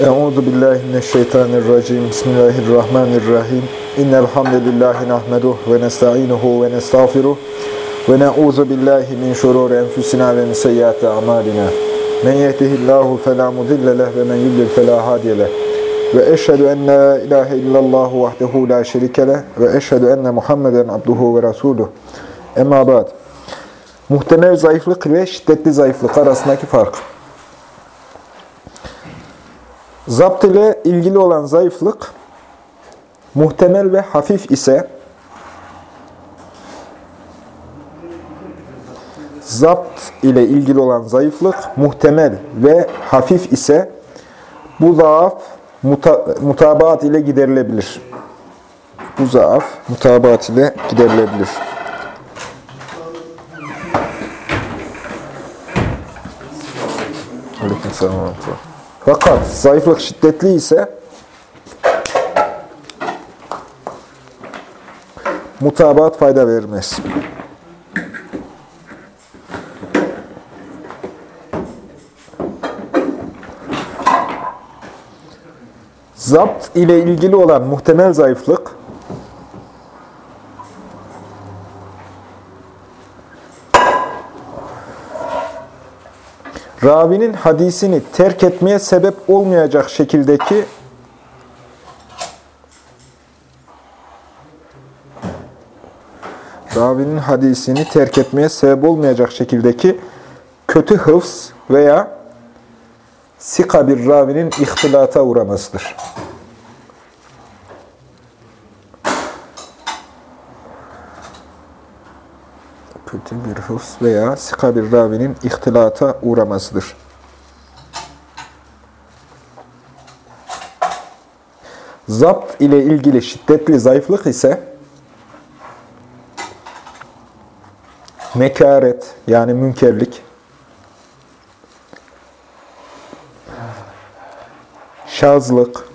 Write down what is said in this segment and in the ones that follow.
Euzu billahi mineşşeytanirracim. Bismillahirrahmanirrahim. İnnel hamdelellahi nahmeduhu ve nestainuhu ve nestağfiruh ve na'uzu billahi min şururi enfusina ve min seyyiati amalina. Men yehdihillahu fela mudille leh ve men yudlil fela hadiye leh. Ve eşhedü en la ilahe illallah vahdehu la şerike leh ve eşhedü enne Muhammeden abduhu ve resuluh. Emma ba'd. Muhtemel zayıflık ve şiddetli zayıflık arasındaki fark. Zapt ile ilgili olan zayıflık, muhtemel ve hafif ise, zapt ile ilgili olan zayıflık, muhtemel ve hafif ise, bu zaaf muta, mutabaat ile giderilebilir. Bu zaaf mutabaat ile giderilebilir. Fakat zayıflık şiddetli ise mutabat fayda vermez. Zapt ile ilgili olan muhtemel zayıflık ravinin hadisini terk etmeye sebep olmayacak şekildeki ravinin hadisini terk etmeye sebep olmayacak şekildeki kötü hıfz veya sika bir ravinin ihtilata uğramasıdır. Kötü bir hıfz veya sika bir ravinin ihtilata uğramasıdır. Zapt ile ilgili şiddetli zayıflık ise mekaret yani münkerlik, şazlık,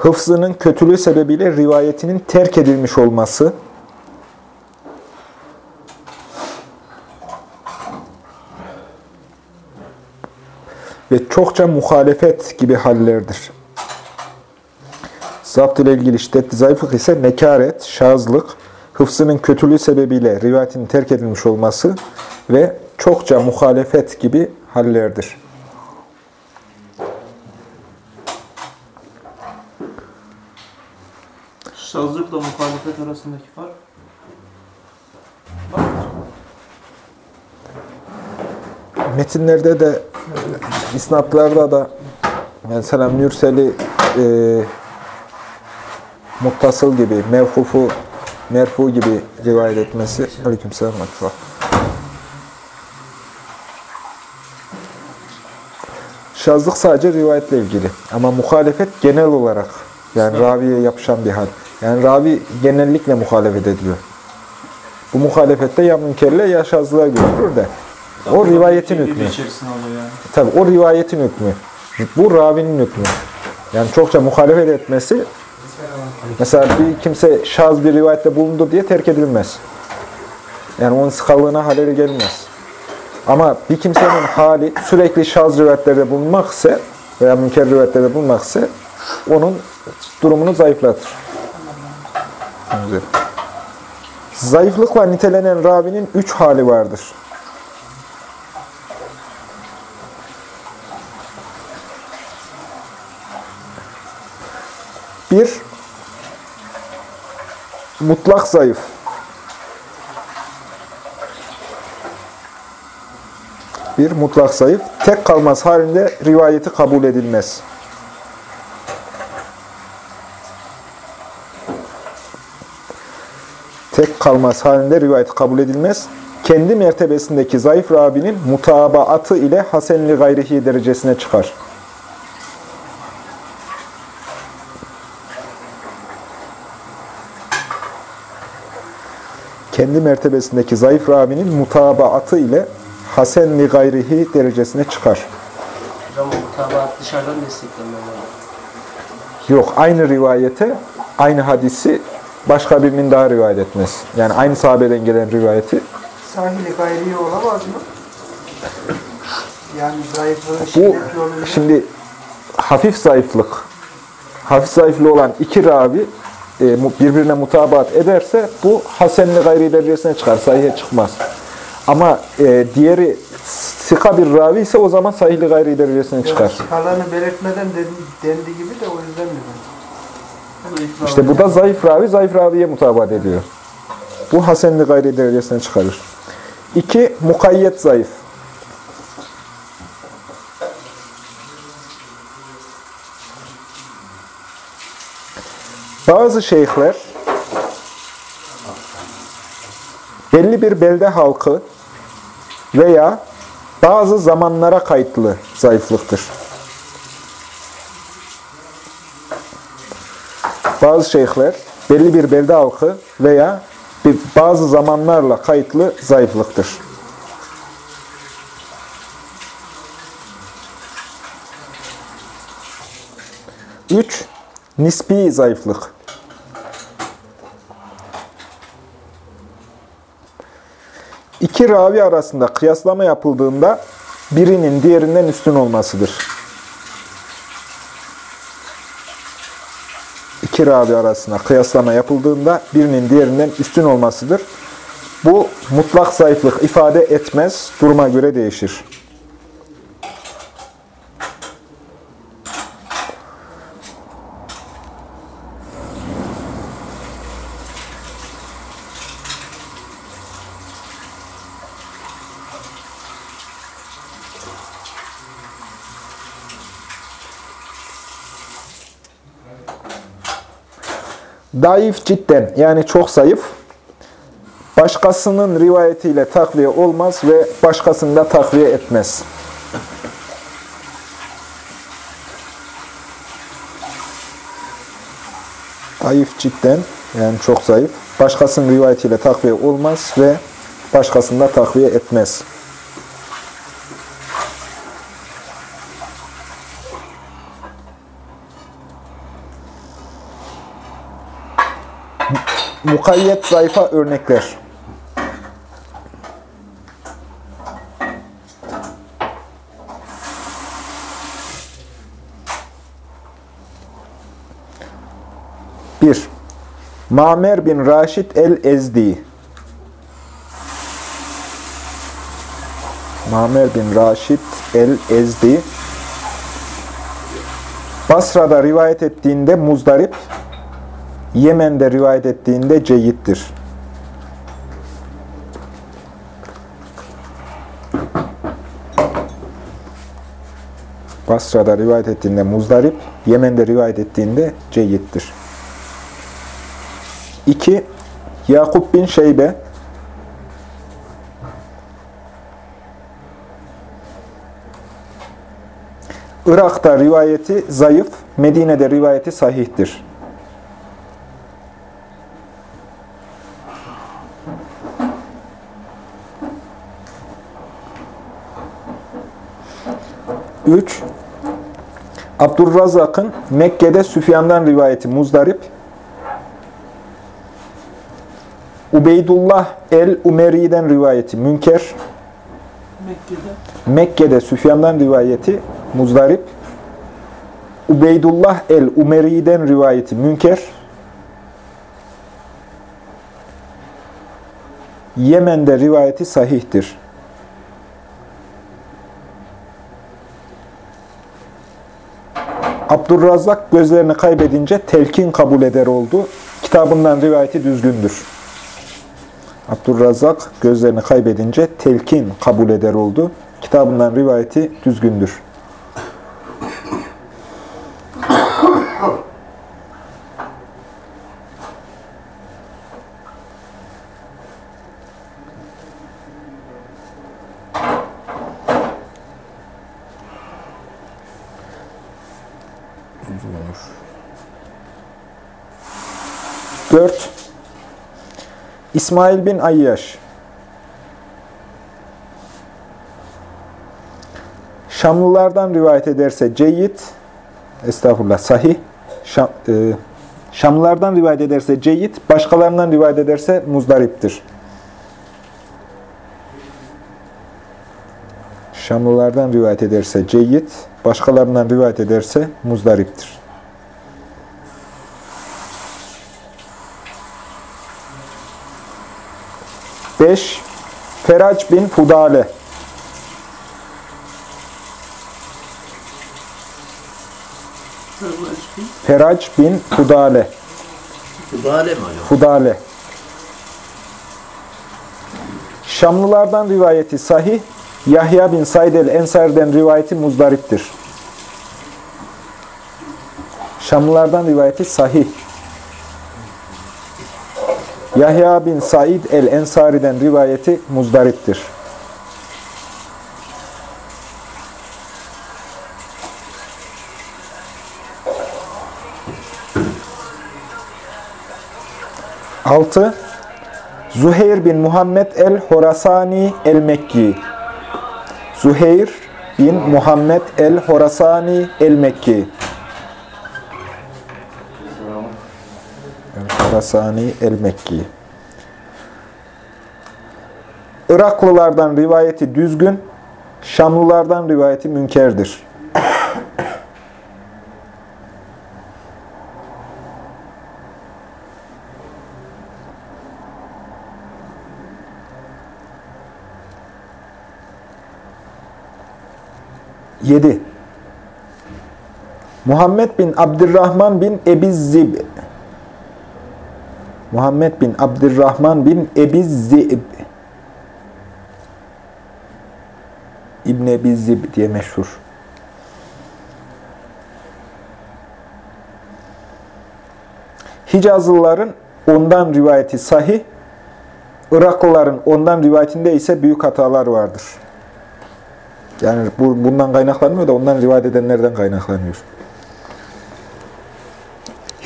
hıfzının kötülüğü sebebiyle rivayetinin terk edilmiş olması, ve çokça muhalefet gibi hallerdir. Zapt ile ilgili şiddetli zayıflık ise nekaret, şazlık, hıfzının kötülüğü sebebiyle rivayetinin terk edilmiş olması ve çokça muhalefet gibi hallerdir. Şazlıkla muhalefet arasındaki fark? Metinlerde de, isnatlarda da mesela mürseli e, muttasıl gibi, mevkufu, merfu gibi rivayet etmesi. Aleyküm. Şazlık sadece rivayetle ilgili. Ama muhalefet genel olarak yani raviye yapışan bir hal. Yani ravi genellikle muhalefet ediyor. Bu muhalefette ya münkerle ya şazlığa görülür de. O rivayetin hükmü. Tabii o rivayetin hükmü. Bu ravinin hükmü. Yani çokça muhalefet etmesi mesela bir kimse şaz bir rivayette bulundu diye terk edilmez. Yani onun sıkalığına haleli gelmez. Ama bir kimsenin hali sürekli şaz rivayetlerde bulunmak ise veya münker rivayetlerde bulunmak ise onun durumunu zayıflatır. Güzel. Zayıflıkla nitelenen ravinin üç hali vardır. Bir, mutlak zayıf. Bir, mutlak zayıf. Tek kalmaz halinde rivayeti kabul edilmez. tek kalmaz halinde rivayet kabul edilmez. Kendi mertebesindeki zayıf Rabi'nin mutabaatı ile hasenli gayrihi derecesine çıkar. Kendi mertebesindeki zayıf Rabi'nin mutabaatı ile hasenli gayrihi derecesine çıkar. Hocam mutabaat dışarıdan desteklenmeli. Yok, aynı rivayete, aynı hadisi başka birinin daha rivayet etmez. Yani aynı sahabeden gelen rivayeti Sahili gayriye olamaz mı? Yani zayıflığı Bu şimdi hafif zayıflık, hafif zayıflığı olan iki ravi e, birbirine mutabat ederse bu hasenli gayri derecesine çıkar, sahihe çıkmaz. Ama e, diğeri sika bir ravi ise o zaman sahihli gayri derecesine çıkar. skalanı belirtmeden dendi gibi de o yüzden dedim. İşte bu da zayıf ravi, zayıf raviye mutabat ediyor. Bu hasenli gayri derecesine çıkarır. İki, mukayyet zayıf. Bazı şeyhler belli bir belde halkı veya bazı zamanlara kayıtlı zayıflıktır. Bazı şeyhler belli bir belde halkı veya bir, bazı zamanlarla kayıtlı zayıflıktır. Üç, nispi zayıflık. İki ravi arasında kıyaslama yapıldığında birinin diğerinden üstün olmasıdır. İki ravi arasında kıyaslama yapıldığında birinin diğerinden üstün olmasıdır. Bu mutlak zayıflık ifade etmez, duruma göre değişir. Daif cidden yani çok zayıf. Başkasının rivayetiyle takviye olmaz ve başkasını da takviye etmez. Zayıf cidden yani çok zayıf. Başkasının rivayetiyle takviye olmaz ve başkasını da takviye etmez. Mukayyet zayıfa örnekler. Bir, Mamer bin Raşid el-Ezdi. Mamer bin Raşid el-Ezdi. Basra'da rivayet ettiğinde muzdarip, Yemen'de rivayet ettiğinde ceyittir. Basra'da rivayet ettiğinde muzdarip, Yemen'de rivayet ettiğinde ceyittir. 2. Yakup bin Şeybe Irak'ta rivayeti zayıf, Medine'de rivayeti sahihtir. Üç, Abdurrazak'ın Mekke'de Süfyan'dan rivayeti muzdarip, Ubeydullah el-Umeri'den rivayeti münker, Mekke'de. Mekke'de Süfyan'dan rivayeti muzdarip, Ubeydullah el-Umeri'den rivayeti münker, Yemen'de rivayeti sahihtir. Abdurrazzak gözlerini kaybedince telkin kabul eder oldu. Kitabından rivayeti düzgündür. Abdurrazzak gözlerini kaybedince telkin kabul eder oldu. Kitabından rivayeti düzgündür. İsmail bin Ayyaş. Şamlılardan rivayet ederse ceyyid, estağfurullah sahih, Şam, e, Şamlılardan rivayet ederse ceyyid, başkalarından rivayet ederse muzdariptir. Şamlılardan rivayet ederse ceyyid, başkalarından rivayet ederse muzdariptir. Beş, Ferac bin Fudale. Ferac bin Fudale. Kudale mi hocam? Fudale. Şamlılardan rivayeti sahih, Yahya bin Said el-Ensari'den rivayeti muzdariptir. Şamlılardan rivayeti sahih. Yahya bin Said el-Ensari'den rivayeti muzdariptir. Altı, Zuheyr bin Muhammed el-Horasani el-Mekki. Zuheyr bin Muhammed el-Horasani el-Mekki. El-Horasani el-Mekki. Iraklılardan rivayeti düzgün, Şamlılardan rivayeti münkerdir. Yedi. Muhammed bin Abdurrahman bin Ebizzib. Muhammed bin Abdurrahman bin Ebizzib. İbn Ebizzib diye meşhur. Hicazlıların ondan rivayeti sahih, Iraklıların ondan rivayetinde ise büyük hatalar vardır. Yani bu, bundan kaynaklanmıyor da ondan rivayet edenlerden kaynaklanıyor.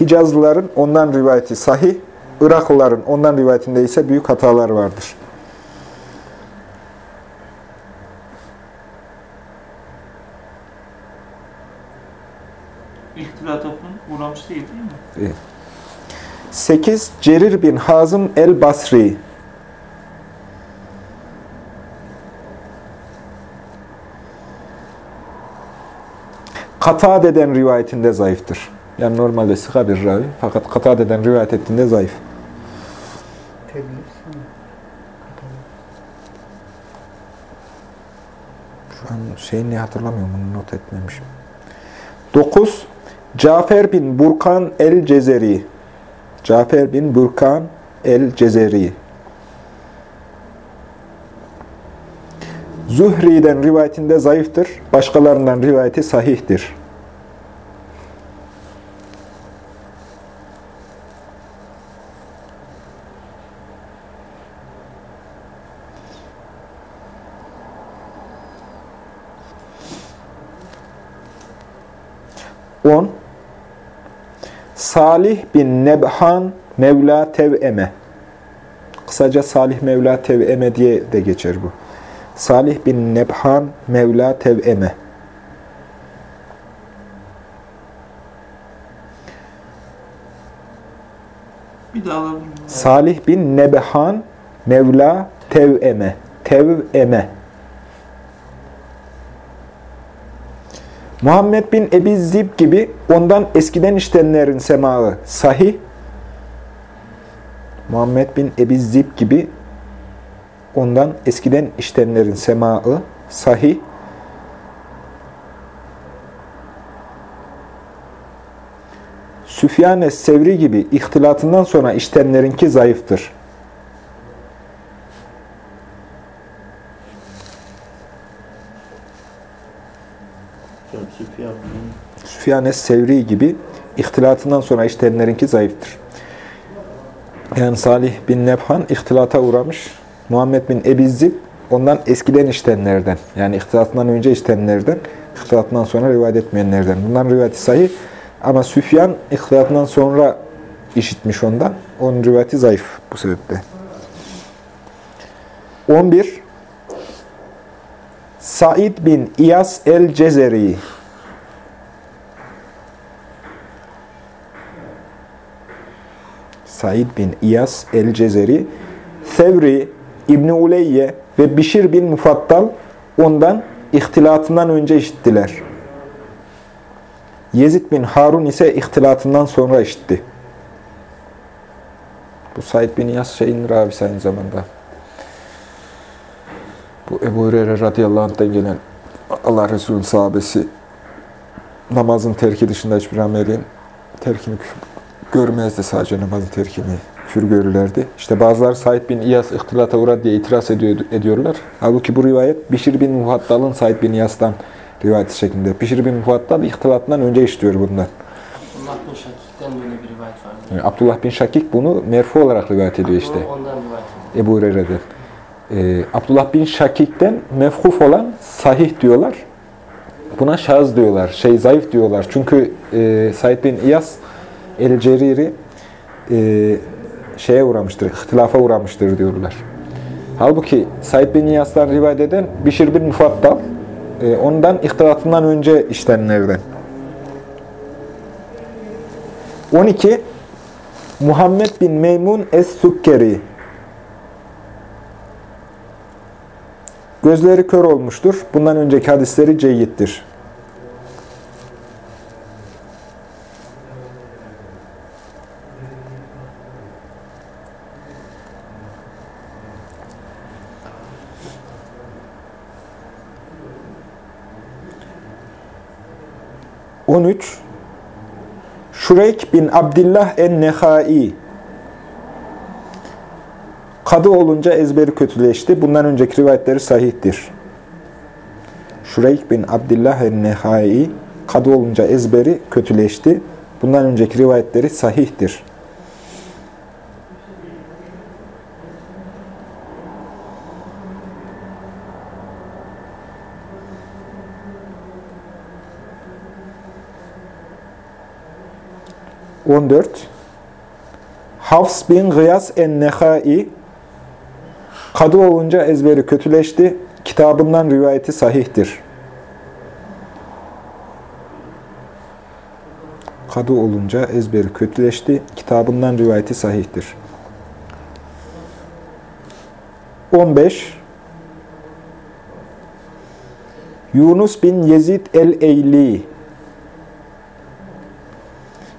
Hicazlıların ondan rivayeti sahih, Iraklıların ondan rivayetinde ise büyük hatalar vardır. İhtilata uğramış değil değil mi? 8. Cerir bin Hazım el-Basri Katade'den rivayetinde zayıftır. Yani normalde sıka bir ravi. Fakat Katade'den rivayet ettiğinde zayıf. Tedlis. Şu an şeyini hatırlamıyorum. Bunu not etmemişim. 9. Cafer bin Burkan el-Cezeri Cafer bin Burkan el-Cezeri Zuhri'den rivayetinde zayıftır. Başkalarından rivayeti sahihtir. On. Salih bin Nebhan Mevla Tev'eme. Kısaca Salih Mevla Tev'eme diye de geçer bu. Salih bin Nebhan Mevla Tev'eme. Bir daha miyim? Salih bin Nebhan Mevla Tev'eme. Tev'eme. Muhammed bin Ebi Zib gibi ondan eskiden iştenlerin semağı sahih. Muhammed bin Ebi Zib gibi ondan eskiden iştenlerin semağı sahih. Süfyan Sevri gibi ihtilatından sonra iştenlerinki zayıftır. Hocam Süfyan bin Süfyan Sevri gibi ihtilatından sonra iştenlerinki zayıftır. Yani Salih bin Nebhan ihtilata uğramış. Muhammed bin Ebi Zib ondan eskiden iştenlerden. Yani ihtilatından önce iştenlerden, ihtilatından sonra rivayet etmeyenlerden. Bundan rivayeti sahih. Ama Süfyan ihtilatından sonra işitmiş ondan. Onun rivayeti zayıf bu sebeple. 11. Said bin İyas el-Cezeri Said bin İyas el-Cezeri, Sevri, İbni Uleyye ve Bişir bin Mufattal ondan ihtilatından önce işittiler. Yezid bin Harun ise ihtilatından sonra işitti. Bu Said bin Yas şeyin ravisi aynı zamanda. Bu Ebu Hureyre radıyallahu anh'tan gelen Allah Resulü sahabesi namazın terki dışında hiçbir amelin terkini küfür görmezdi sadece namazın terkini küfür görürlerdi. İşte bazıları Said bin İyas ihtilata uğradı diye itiraz ediyor, ediyorlar. Halbuki bu rivayet Bişir bin Muhattal'ın Said bin İyas'tan rivayeti şeklinde. Bişir bin Muhattal ihtilatından önce işliyor bundan. Allah bin Şakik'ten böyle bir rivayet var. Yani Abdullah bin Şakik bunu merfu olarak rivayet ediyor işte. Ondan rivayet ediyor. Ebu Hureyre'den. Ee, Abdullah bin Şakik'ten mefhuf olan sahih diyorlar. Buna şaz diyorlar, şey zayıf diyorlar. Çünkü e, Said bin İyas el-Ceriri e, şeye uğramıştır, ihtilafa uğramıştır diyorlar. Halbuki Said bin İyas'tan rivayet eden Bişir bin Mufattal, e, ondan ihtilatından önce işlenenlerden. 12. Muhammed bin Meymun Es-Sukkeri Gözleri kör olmuştur. Bundan önceki hadisleri ceyyittir. On üç. Şureyk bin Abdillah en-Nehai Kadı olunca ezberi kötüleşti. Bundan önceki rivayetleri sahihtir. Şureyk bin Abdillah el-Nehai kadı olunca ezberi kötüleşti. Bundan önceki rivayetleri sahihtir. On dört. Hafs bin Gıyas en-Nehai Kadı olunca ezberi kötüleşti. Kitabından rivayeti sahihtir. Kadı olunca ezberi kötüleşti. Kitabından rivayeti sahihtir. 15. Yunus bin Yezid el-Eyli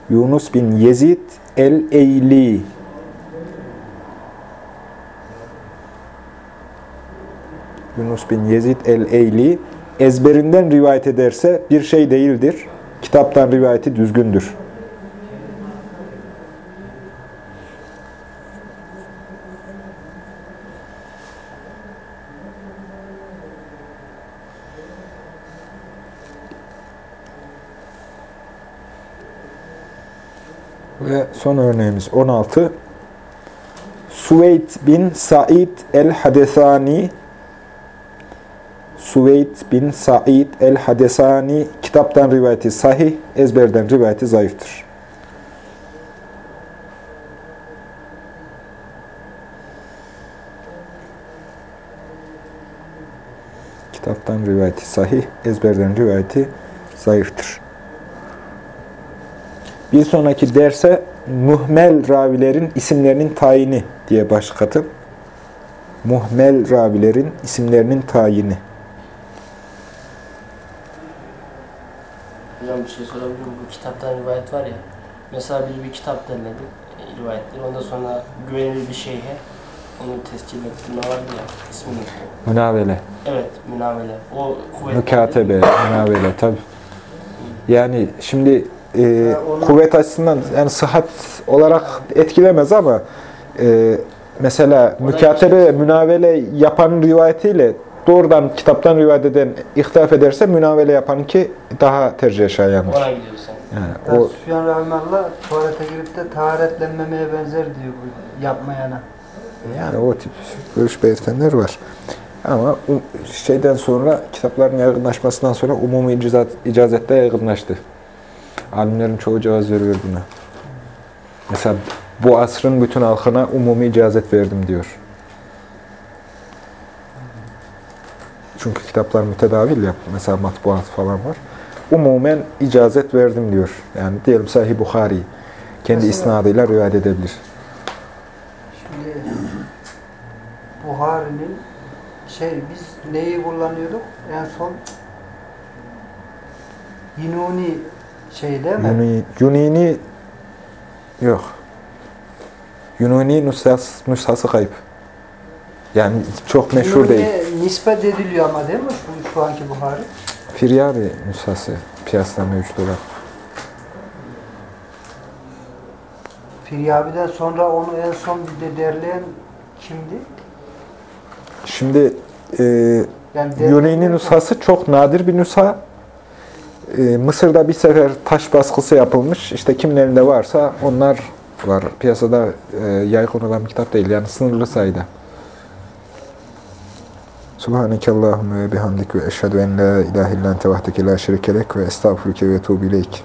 Yunus bin Yezid el-Eyli Yunus bin Yezid el-Eyli ezberinden rivayet ederse bir şey değildir. Kitaptan rivayeti düzgündür. Ve son örneğimiz 16. Suveyd bin Said el-Hadesani Suveyd bin Said el-Hadesani kitaptan rivayeti sahih, ezberden rivayeti zayıftır. Kitaptan rivayeti sahih, ezberden rivayeti zayıftır. Bir sonraki derse muhmel ravilerin isimlerinin tayini diye başlık atıp muhmel ravilerin isimlerinin tayini. Hocam bir şey sorabilir miyim? Bu kitaptan rivayet var ya. Mesela bir, bir kitap derledim. E, rivayetleri. Ondan sonra güvenilir bir şeyhe onu tescil ettirme vardı ya. ismini. Münavele, Evet. Münavele. O kuvvetli. mükatebe, münavele tabi. Yani şimdi e, onu- kuvvet açısından yani sıhhat olarak etkilemez ama e, mesela mükatebe ve münavele yapan rivayetiyle doğrudan kitaptan rivayet eden ihtilaf ederse münavele yapanki daha tercih şayandır. Ona gidiyoruz sen. Yani O... Süfyan Rahimahullah tuvalete girip de taharetlenmemeye benzer diyor bu yapmayana. Yani o tip görüş belirtenler var. Ama şeyden sonra, kitapların yaygınlaşmasından sonra umumi icazet, icazette yaygınlaştı. Alimlerin çoğu cevaz veriyor buna. Mesela bu asrın bütün halkına umumi icazet verdim diyor. Çünkü kitaplar mütedavil ya, mesela matbuat falan var. Umumen icazet verdim diyor. Yani diyelim Sahih Bukhari kendi Mesela- isnadıyla rivayet edebilir. Şimdi Buhari'nin şey biz neyi kullanıyorduk? En son Yununi şey değil mi? Yuni, Yunini yok. Yunani nüshas, nüshası kayıp. Yani çok meşhur Yununi değil. nispet ediliyor ama değil mi şu, şu anki Buhari? Firyabi nüshası piyasada mevcut olan. Firyabi'den sonra onu en son bir de derleyen kimdi? Şimdi e, Yani Yunani nüshası çok nadir bir nüsha. E, Mısır'da bir sefer taş baskısı yapılmış. İşte kimin elinde varsa onlar var. Piyasada e, yaygın olan bir kitap değil. Yani sınırlı sayıda. Subhaneke Allahümme ve bihamdik ve eşhedü en la ilahe illan tevahdeke la şerikelek ve estağfurüke ve tuğbileyk.